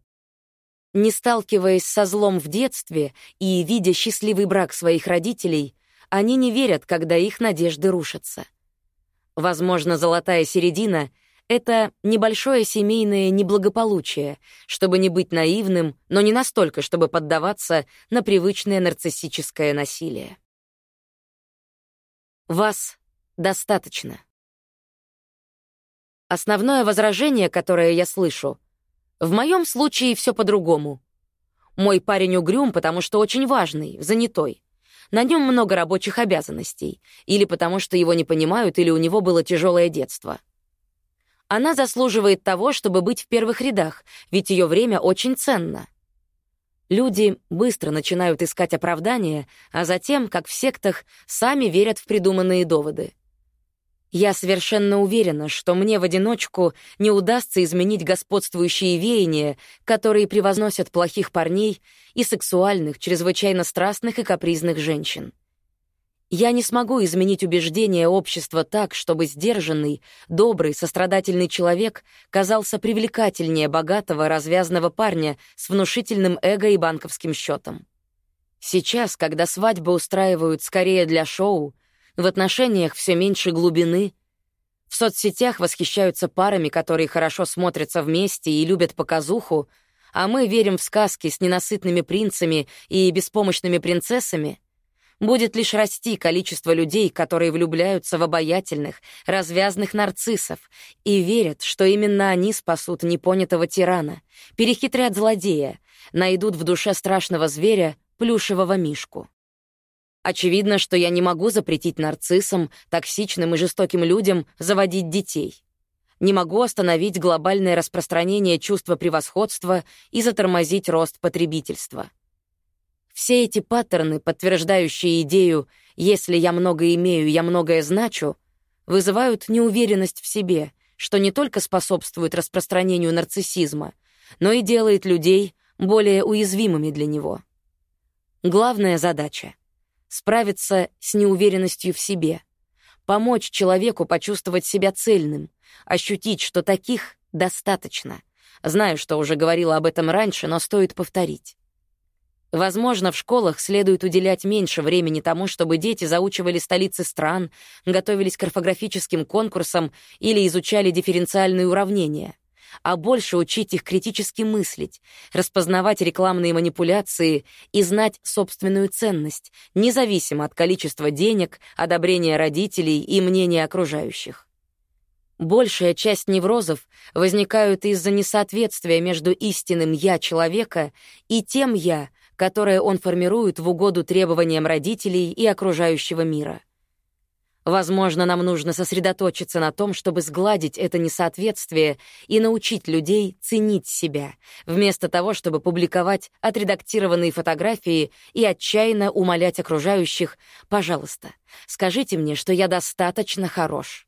Не сталкиваясь со злом в детстве и видя счастливый брак своих родителей, они не верят, когда их надежды рушатся. Возможно, золотая середина — это небольшое семейное неблагополучие, чтобы не быть наивным, но не настолько, чтобы поддаваться на привычное нарциссическое насилие. Вас достаточно. Основное возражение, которое я слышу, в моем случае все по-другому. Мой парень угрюм, потому что очень важный, занятой. На нем много рабочих обязанностей, или потому что его не понимают, или у него было тяжелое детство. Она заслуживает того, чтобы быть в первых рядах, ведь ее время очень ценно. Люди быстро начинают искать оправдания, а затем, как в сектах, сами верят в придуманные доводы. Я совершенно уверена, что мне в одиночку не удастся изменить господствующие веяния, которые превозносят плохих парней и сексуальных, чрезвычайно страстных и капризных женщин. Я не смогу изменить убеждения общества так, чтобы сдержанный, добрый, сострадательный человек казался привлекательнее богатого, развязного парня с внушительным эго и банковским счетом. Сейчас, когда свадьбы устраивают скорее для шоу, в отношениях все меньше глубины, в соцсетях восхищаются парами, которые хорошо смотрятся вместе и любят показуху, а мы верим в сказки с ненасытными принцами и беспомощными принцессами — будет лишь расти количество людей, которые влюбляются в обаятельных, развязных нарциссов и верят, что именно они спасут непонятого тирана, перехитрят злодея, найдут в душе страшного зверя плюшевого мишку. Очевидно, что я не могу запретить нарциссам, токсичным и жестоким людям заводить детей. Не могу остановить глобальное распространение чувства превосходства и затормозить рост потребительства. Все эти паттерны, подтверждающие идею «если я много имею, я многое значу», вызывают неуверенность в себе, что не только способствует распространению нарциссизма, но и делает людей более уязвимыми для него. Главная задача — справиться с неуверенностью в себе, помочь человеку почувствовать себя цельным, ощутить, что таких достаточно. Знаю, что уже говорила об этом раньше, но стоит повторить. Возможно, в школах следует уделять меньше времени тому, чтобы дети заучивали столицы стран, готовились к орфографическим конкурсам или изучали дифференциальные уравнения. А больше учить их критически мыслить, распознавать рекламные манипуляции и знать собственную ценность, независимо от количества денег, одобрения родителей и мнения окружающих. Большая часть неврозов возникают из-за несоответствия между истинным «я» человека и тем «я», которое он формирует в угоду требованиям родителей и окружающего мира. Возможно, нам нужно сосредоточиться на том, чтобы сгладить это несоответствие и научить людей ценить себя, вместо того, чтобы публиковать отредактированные фотографии и отчаянно умолять окружающих «пожалуйста, скажите мне, что я достаточно хорош».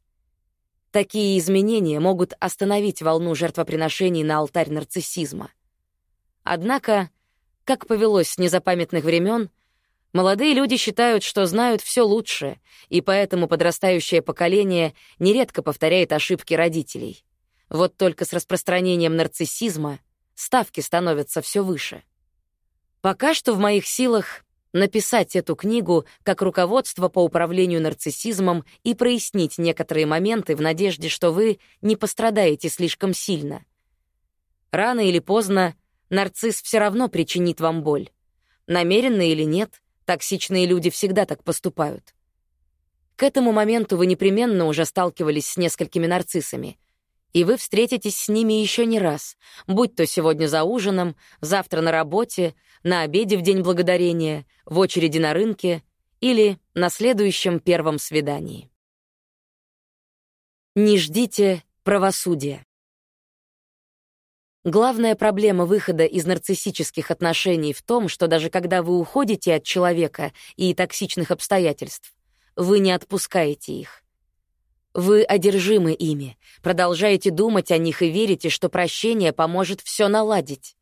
Такие изменения могут остановить волну жертвоприношений на алтарь нарциссизма. Однако, как повелось с незапамятных времен, молодые люди считают, что знают все лучше, и поэтому подрастающее поколение нередко повторяет ошибки родителей. Вот только с распространением нарциссизма ставки становятся все выше. Пока что в моих силах написать эту книгу как руководство по управлению нарциссизмом и прояснить некоторые моменты в надежде, что вы не пострадаете слишком сильно. Рано или поздно нарцисс все равно причинит вам боль. Намеренно или нет, токсичные люди всегда так поступают. К этому моменту вы непременно уже сталкивались с несколькими нарциссами — и вы встретитесь с ними еще не раз, будь то сегодня за ужином, завтра на работе, на обеде в День Благодарения, в очереди на рынке или на следующем первом свидании. Не ждите правосудия. Главная проблема выхода из нарциссических отношений в том, что даже когда вы уходите от человека и токсичных обстоятельств, вы не отпускаете их. Вы одержимы ими, продолжаете думать о них и верите, что прощение поможет все наладить.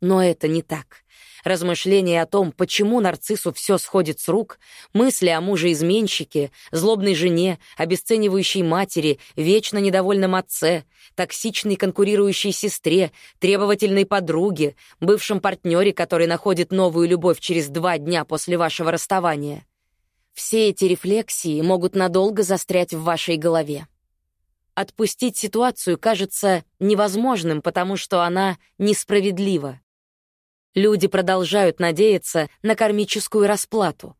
Но это не так. Размышления о том, почему нарциссу все сходит с рук, мысли о муже-изменщике, злобной жене, обесценивающей матери, вечно недовольном отце, токсичной конкурирующей сестре, требовательной подруге, бывшем партнере, который находит новую любовь через два дня после вашего расставания — все эти рефлексии могут надолго застрять в вашей голове. Отпустить ситуацию кажется невозможным, потому что она несправедлива. Люди продолжают надеяться на кармическую расплату.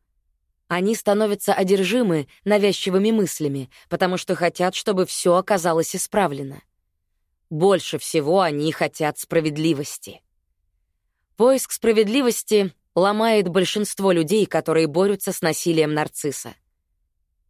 Они становятся одержимы навязчивыми мыслями, потому что хотят, чтобы все оказалось исправлено. Больше всего они хотят справедливости. Поиск справедливости ломает большинство людей, которые борются с насилием нарцисса.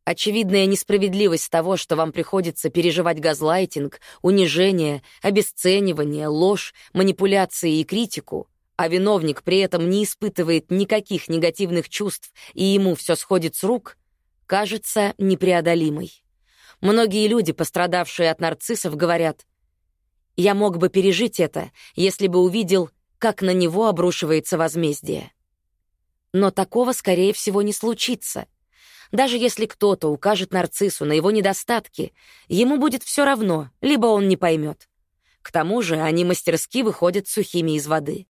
Очевидная несправедливость того, что вам приходится переживать газлайтинг, унижение, обесценивание, ложь, манипуляции и критику, а виновник при этом не испытывает никаких негативных чувств и ему все сходит с рук, кажется непреодолимой. Многие люди, пострадавшие от нарциссов, говорят, «Я мог бы пережить это, если бы увидел как на него обрушивается возмездие. Но такого, скорее всего, не случится. Даже если кто-то укажет нарциссу на его недостатки, ему будет все равно, либо он не поймет. К тому же они мастерски выходят сухими из воды.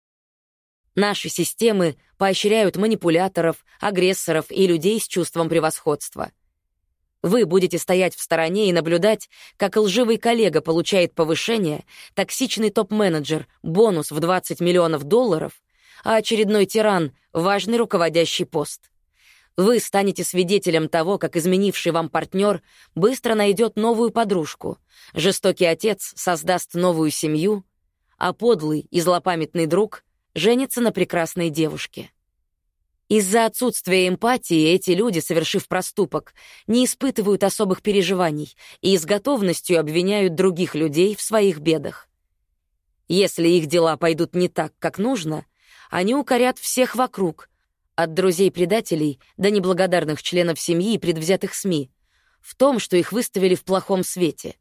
Наши системы поощряют манипуляторов, агрессоров и людей с чувством превосходства. Вы будете стоять в стороне и наблюдать, как лживый коллега получает повышение, токсичный топ-менеджер — бонус в 20 миллионов долларов, а очередной тиран — важный руководящий пост. Вы станете свидетелем того, как изменивший вам партнер быстро найдет новую подружку, жестокий отец создаст новую семью, а подлый и злопамятный друг женится на прекрасной девушке. Из-за отсутствия эмпатии эти люди, совершив проступок, не испытывают особых переживаний и с готовностью обвиняют других людей в своих бедах. Если их дела пойдут не так, как нужно, они укорят всех вокруг, от друзей-предателей до неблагодарных членов семьи и предвзятых СМИ, в том, что их выставили в плохом свете.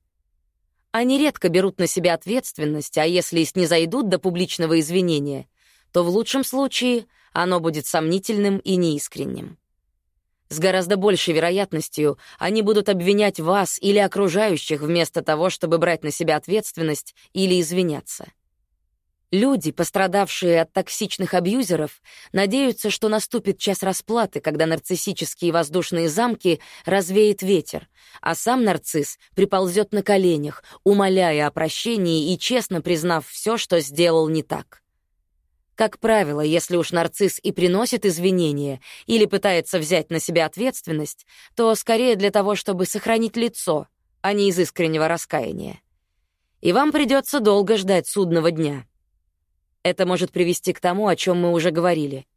Они редко берут на себя ответственность, а если и снизойдут до публичного извинения, то в лучшем случае — оно будет сомнительным и неискренним. С гораздо большей вероятностью они будут обвинять вас или окружающих вместо того, чтобы брать на себя ответственность или извиняться. Люди, пострадавшие от токсичных абьюзеров, надеются, что наступит час расплаты, когда нарциссические воздушные замки развеет ветер, а сам нарцисс приползет на коленях, умоляя о прощении и честно признав все, что сделал не так. Как правило, если уж нарцисс и приносит извинения или пытается взять на себя ответственность, то скорее для того, чтобы сохранить лицо, а не из искреннего раскаяния. И вам придется долго ждать судного дня — это может привести к тому, о чем мы уже говорили.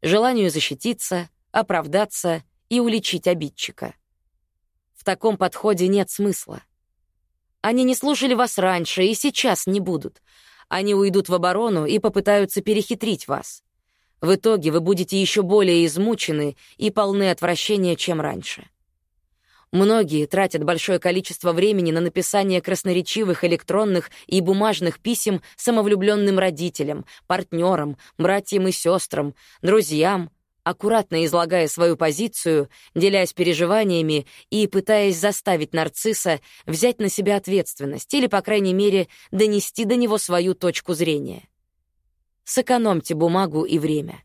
Желанию защититься, оправдаться и уличить обидчика. В таком подходе нет смысла. Они не слушали вас раньше и сейчас не будут. Они уйдут в оборону и попытаются перехитрить вас. В итоге вы будете еще более измучены и полны отвращения, чем раньше. Многие тратят большое количество времени на написание красноречивых электронных и бумажных писем самовлюбленным родителям, партнерам, братьям и сестрам, друзьям, аккуратно излагая свою позицию, делясь переживаниями и пытаясь заставить нарцисса взять на себя ответственность или, по крайней мере, донести до него свою точку зрения. Сэкономьте бумагу и время.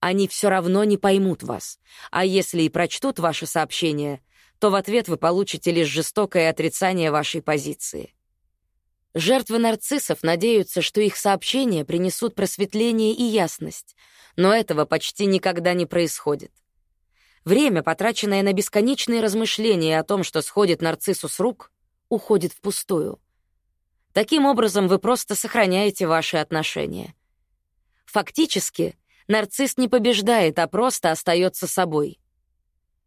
Они все равно не поймут вас, а если и прочтут ваше сообщение — то в ответ вы получите лишь жестокое отрицание вашей позиции. Жертвы нарциссов надеются, что их сообщения принесут просветление и ясность, но этого почти никогда не происходит. Время, потраченное на бесконечные размышления о том, что сходит нарциссу с рук, уходит впустую. Таким образом, вы просто сохраняете ваши отношения. Фактически, нарцисс не побеждает, а просто остается собой.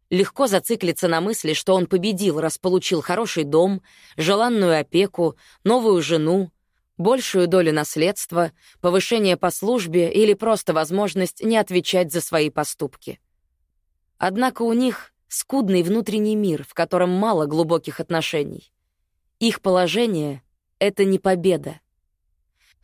Легко зациклиться на мысли, что он победил, раз получил хороший дом, желанную опеку, новую жену, большую долю наследства, повышение по службе или просто возможность не отвечать за свои поступки. Однако у них скудный внутренний мир, в котором мало глубоких отношений. Их положение — это не победа.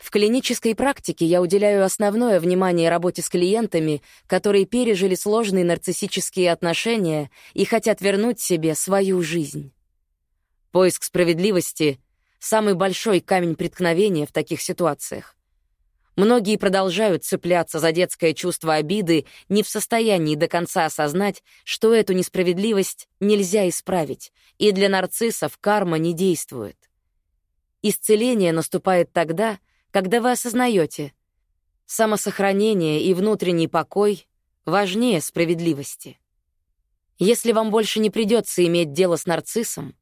В клинической практике я уделяю основное внимание работе с клиентами, которые пережили сложные нарциссические отношения и хотят вернуть себе свою жизнь. Поиск справедливости — самый большой камень преткновения в таких ситуациях. Многие продолжают цепляться за детское чувство обиды, не в состоянии до конца осознать, что эту несправедливость нельзя исправить, и для нарциссов карма не действует. Исцеление наступает тогда, когда вы осознаете, самосохранение и внутренний покой важнее справедливости. Если вам больше не придется иметь дело с нарциссом,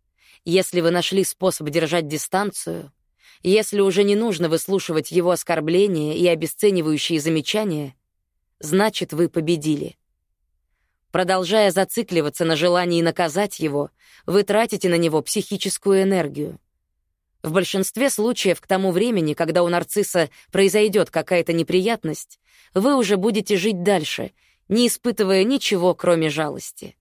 если вы нашли способ держать дистанцию, если уже не нужно выслушивать его оскорбления и обесценивающие замечания, значит, вы победили. Продолжая зацикливаться на желании наказать его, вы тратите на него психическую энергию. В большинстве случаев к тому времени, когда у нарцисса произойдет какая-то неприятность, вы уже будете жить дальше, не испытывая ничего, кроме жалости.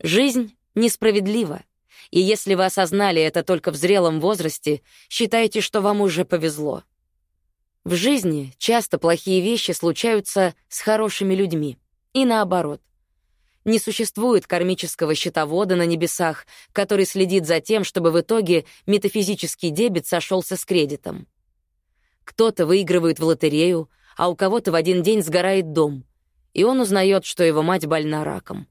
Жизнь несправедлива, и если вы осознали это только в зрелом возрасте, считайте, что вам уже повезло. В жизни часто плохие вещи случаются с хорошими людьми, и наоборот — не существует кармического счетовода на небесах, который следит за тем, чтобы в итоге метафизический дебет сошелся с кредитом. Кто-то выигрывает в лотерею, а у кого-то в один день сгорает дом, и он узнает, что его мать больна раком.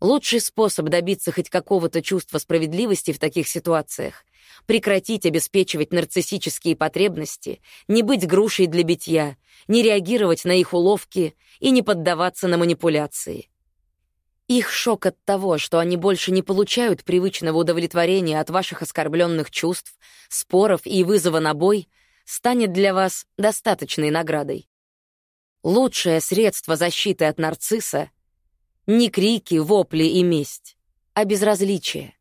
Лучший способ добиться хоть какого-то чувства справедливости в таких ситуациях — прекратить обеспечивать нарциссические потребности, не быть грушей для битья, не реагировать на их уловки и не поддаваться на манипуляции. Их шок от того, что они больше не получают привычного удовлетворения от ваших оскорбленных чувств, споров и вызова на бой, станет для вас достаточной наградой. Лучшее средство защиты от нарцисса — не крики, вопли и месть, а безразличие.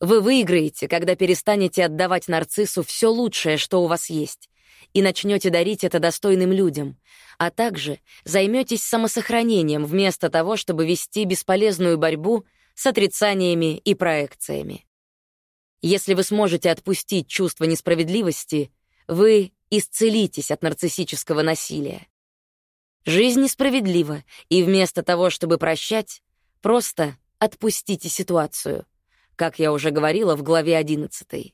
Вы выиграете, когда перестанете отдавать нарциссу все лучшее, что у вас есть, и начнете дарить это достойным людям, а также займетесь самосохранением вместо того, чтобы вести бесполезную борьбу с отрицаниями и проекциями. Если вы сможете отпустить чувство несправедливости, вы исцелитесь от нарциссического насилия. Жизнь несправедлива, и вместо того, чтобы прощать, просто отпустите ситуацию, как я уже говорила в главе 11.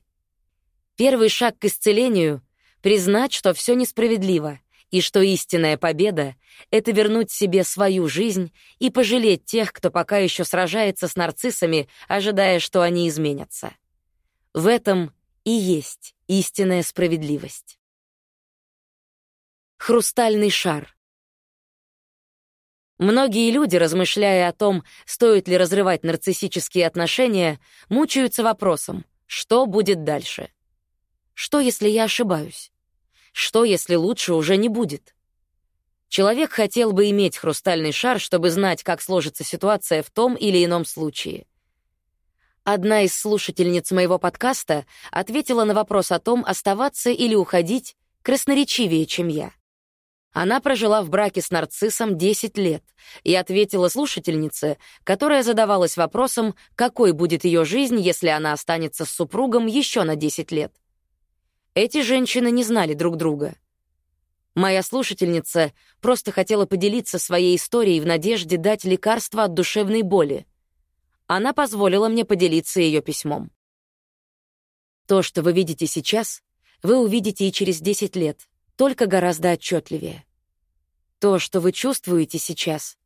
Первый шаг к исцелению — признать, что все несправедливо, и что истинная победа — это вернуть себе свою жизнь и пожалеть тех, кто пока еще сражается с нарциссами, ожидая, что они изменятся. В этом и есть истинная справедливость. Хрустальный шар. Многие люди, размышляя о том, стоит ли разрывать нарциссические отношения, мучаются вопросом, что будет дальше? Что, если я ошибаюсь? Что, если лучше уже не будет? Человек хотел бы иметь хрустальный шар, чтобы знать, как сложится ситуация в том или ином случае. Одна из слушательниц моего подкаста ответила на вопрос о том, оставаться или уходить, красноречивее, чем я. Она прожила в браке с нарциссом 10 лет и ответила слушательнице, которая задавалась вопросом, какой будет ее жизнь, если она останется с супругом еще на 10 лет. Эти женщины не знали друг друга. Моя слушательница просто хотела поделиться своей историей в надежде дать лекарство от душевной боли. Она позволила мне поделиться ее письмом. То, что вы видите сейчас, вы увидите и через 10 лет — только гораздо отчетливее. То, что вы чувствуете сейчас,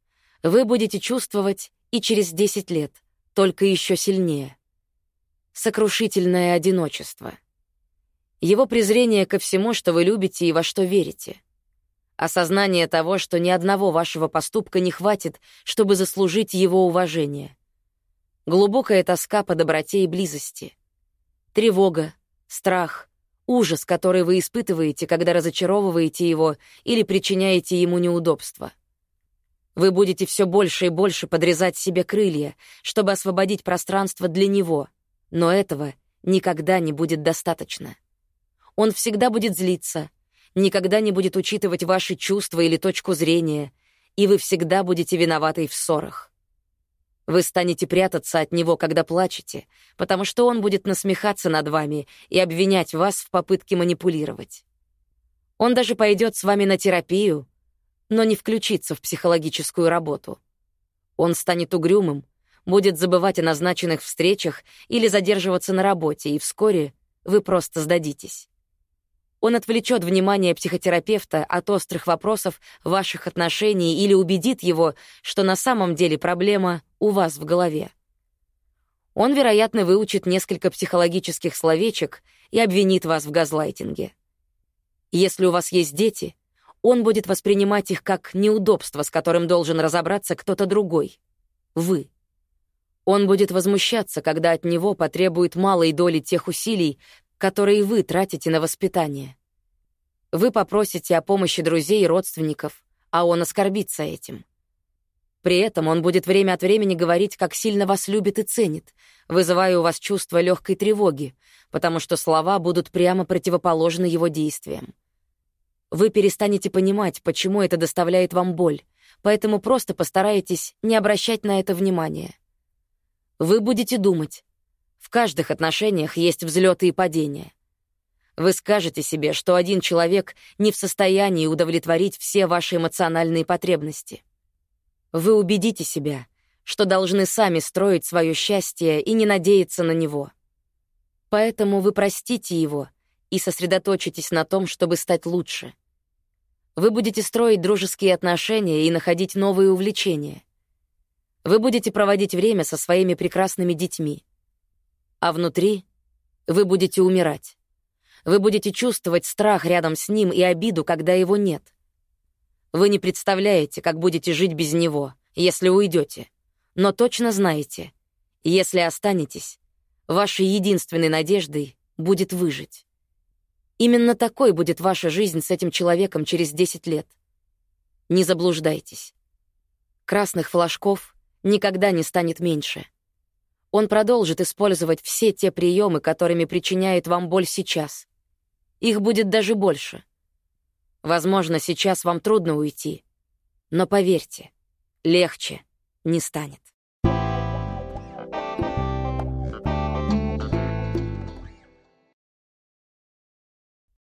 вы будете чувствовать и через 10 лет, только еще сильнее. Сокрушительное одиночество. Его презрение ко всему, что вы любите и во что верите. Осознание того, что ни одного вашего поступка не хватит, чтобы заслужить его уважение. Глубокая тоска по доброте и близости. Тревога, страх, ужас, который вы испытываете, когда разочаровываете его или причиняете ему неудобства. Вы будете все больше и больше подрезать себе крылья, чтобы освободить пространство для него, но этого никогда не будет достаточно. Он всегда будет злиться, никогда не будет учитывать ваши чувства или точку зрения, и вы всегда будете виноваты в ссорах. Вы станете прятаться от него, когда плачете, потому что он будет насмехаться над вами и обвинять вас в попытке манипулировать. Он даже пойдет с вами на терапию, но не включится в психологическую работу. Он станет угрюмым, будет забывать о назначенных встречах или задерживаться на работе, и вскоре вы просто сдадитесь. Он отвлечет внимание психотерапевта от острых вопросов ваших отношений или убедит его, что на самом деле проблема у вас в голове. Он, вероятно, выучит несколько психологических словечек и обвинит вас в газлайтинге. Если у вас есть дети, он будет воспринимать их как неудобство, с которым должен разобраться кто-то другой. Вы. Он будет возмущаться, когда от него потребует малой доли тех усилий, которые вы тратите на воспитание. Вы попросите о помощи друзей и родственников, а он оскорбится этим. При этом он будет время от времени говорить, как сильно вас любит и ценит, вызывая у вас чувство легкой тревоги, потому что слова будут прямо противоположны его действиям. Вы перестанете понимать, почему это доставляет вам боль, поэтому просто постарайтесь не обращать на это внимания. Вы будете думать, в каждых отношениях есть взлеты и падения. Вы скажете себе, что один человек не в состоянии удовлетворить все ваши эмоциональные потребности. Вы убедите себя, что должны сами строить свое счастье и не надеяться на него. Поэтому вы простите его и сосредоточитесь на том, чтобы стать лучше. Вы будете строить дружеские отношения и находить новые увлечения. Вы будете проводить время со своими прекрасными детьми — а внутри вы будете умирать. Вы будете чувствовать страх рядом с ним и обиду, когда его нет. Вы не представляете, как будете жить без него, если уйдете. Но точно знаете, если останетесь, вашей единственной надеждой будет выжить. Именно такой будет ваша жизнь с этим человеком через 10 лет. Не заблуждайтесь. Красных флажков никогда не станет меньше — он продолжит использовать все те приемы, которыми причиняет вам боль сейчас. Их будет даже больше. Возможно, сейчас вам трудно уйти, но поверьте, легче не станет.